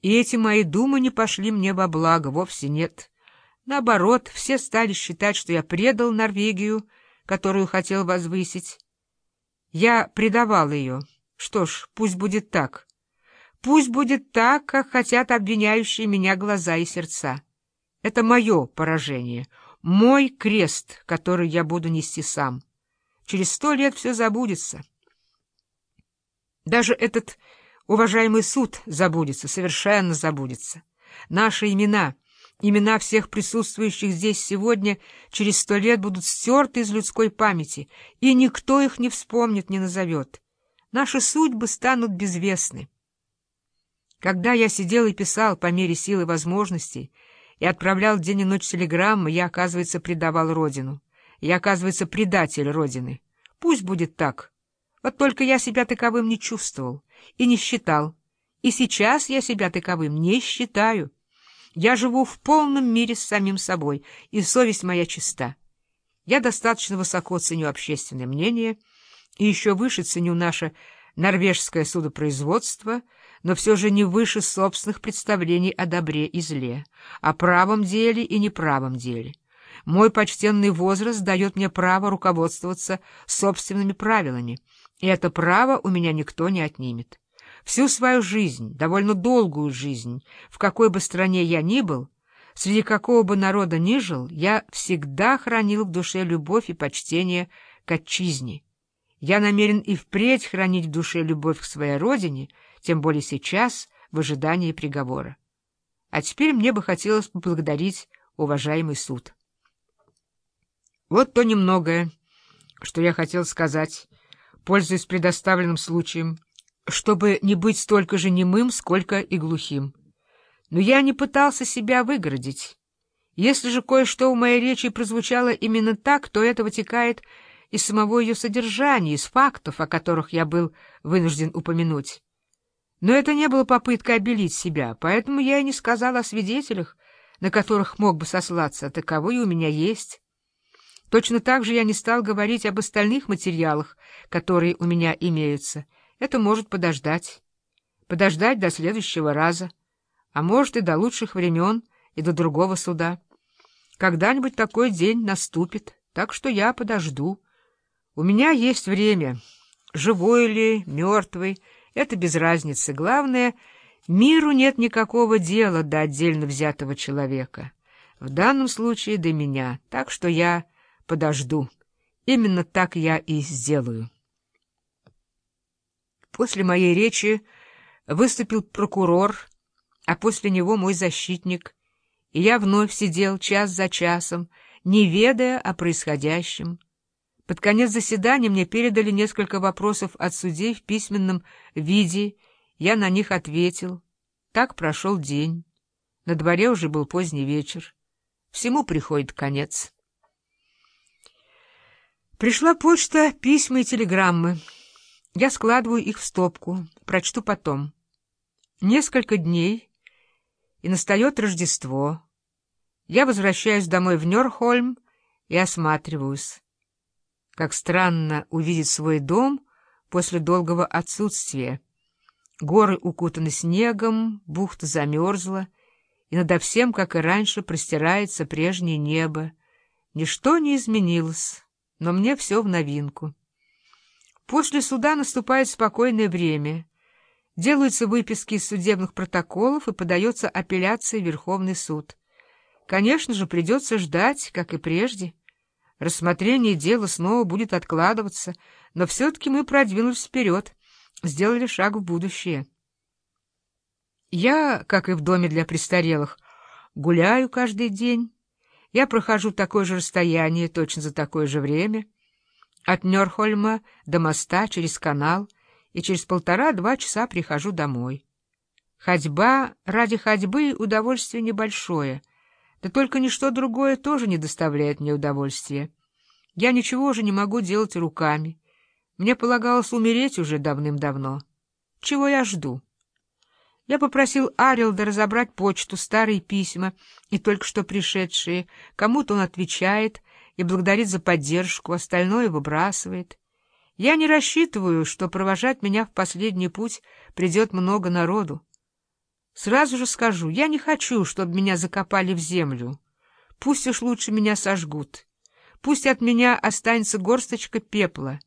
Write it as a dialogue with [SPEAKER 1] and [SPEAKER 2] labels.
[SPEAKER 1] И эти мои думы не пошли мне во благо, вовсе нет. Наоборот, все стали считать, что я предал Норвегию, которую хотел возвысить. Я предавал ее. Что ж, пусть будет так. Пусть будет так, как хотят обвиняющие меня глаза и сердца. Это мое поражение, мой крест, который я буду нести сам. Через сто лет все забудется. Даже этот уважаемый суд забудется, совершенно забудется. Наши имена, имена всех присутствующих здесь сегодня через сто лет будут стерты из людской памяти, и никто их не вспомнит, не назовет. Наши судьбы станут безвестны. Когда я сидел и писал по мере силы возможностей и отправлял день и ночь телеграммы, я, оказывается, предавал Родину. Я, оказывается, предатель Родины. Пусть будет так. Вот только я себя таковым не чувствовал и не считал. И сейчас я себя таковым не считаю. Я живу в полном мире с самим собой, и совесть моя чиста. Я достаточно высоко ценю общественное мнение и еще выше ценю наше норвежское судопроизводство, но все же не выше собственных представлений о добре и зле, о правом деле и неправом деле. Мой почтенный возраст дает мне право руководствоваться собственными правилами, и это право у меня никто не отнимет. Всю свою жизнь, довольно долгую жизнь, в какой бы стране я ни был, среди какого бы народа ни жил, я всегда хранил в душе любовь и почтение к отчизне. Я намерен и впредь хранить в душе любовь к своей родине, тем более сейчас, в ожидании приговора. А теперь мне бы хотелось поблагодарить уважаемый суд. Вот то немногое, что я хотел сказать, пользуясь предоставленным случаем, чтобы не быть столько же немым, сколько и глухим. Но я не пытался себя выгородить. Если же кое-что в моей речи прозвучало именно так, то это вытекает из самого ее содержания, из фактов, о которых я был вынужден упомянуть. Но это не было попыткой обелить себя, поэтому я и не сказал о свидетелях, на которых мог бы сослаться, таковые у меня есть. Точно так же я не стал говорить об остальных материалах, которые у меня имеются. Это может подождать. Подождать до следующего раза, а может и до лучших времен, и до другого суда. Когда-нибудь такой день наступит, так что я подожду. У меня есть время, живой или мертвый, это без разницы. Главное, миру нет никакого дела до отдельно взятого человека. В данном случае до меня, так что я подожду. Именно так я и сделаю. После моей речи выступил прокурор, а после него мой защитник, и я вновь сидел час за часом, не ведая о происходящем, под конец заседания мне передали несколько вопросов от судей в письменном виде, я на них ответил. Так прошел день. На дворе уже был поздний вечер. Всему приходит конец. Пришла почта, письма и телеграммы. Я складываю их в стопку, прочту потом. Несколько дней, и настает Рождество. Я возвращаюсь домой в Нёрхольм и осматриваюсь. Как странно увидеть свой дом после долгого отсутствия. Горы укутаны снегом, бухта замерзла, и надо всем, как и раньше, простирается прежнее небо. Ничто не изменилось, но мне все в новинку. После суда наступает спокойное время. Делаются выписки из судебных протоколов и подается апелляция в Верховный суд. Конечно же, придется ждать, как и прежде. Рассмотрение дела снова будет откладываться, но все-таки мы продвинулись вперед, сделали шаг в будущее. Я, как и в доме для престарелых, гуляю каждый день. Я прохожу такое же расстояние точно за такое же время. От Нёрхольма до моста через канал, и через полтора-два часа прихожу домой. Ходьба ради ходьбы — удовольствие небольшое — да только ничто другое тоже не доставляет мне удовольствия. Я ничего уже не могу делать руками. Мне полагалось умереть уже давным-давно. Чего я жду? Я попросил Арилда разобрать почту, старые письма и только что пришедшие. Кому-то он отвечает и благодарит за поддержку, остальное выбрасывает. Я не рассчитываю, что провожать меня в последний путь придет много народу. Сразу же скажу, я не хочу, чтобы меня закопали в землю. Пусть уж лучше меня сожгут. Пусть от меня останется горсточка пепла.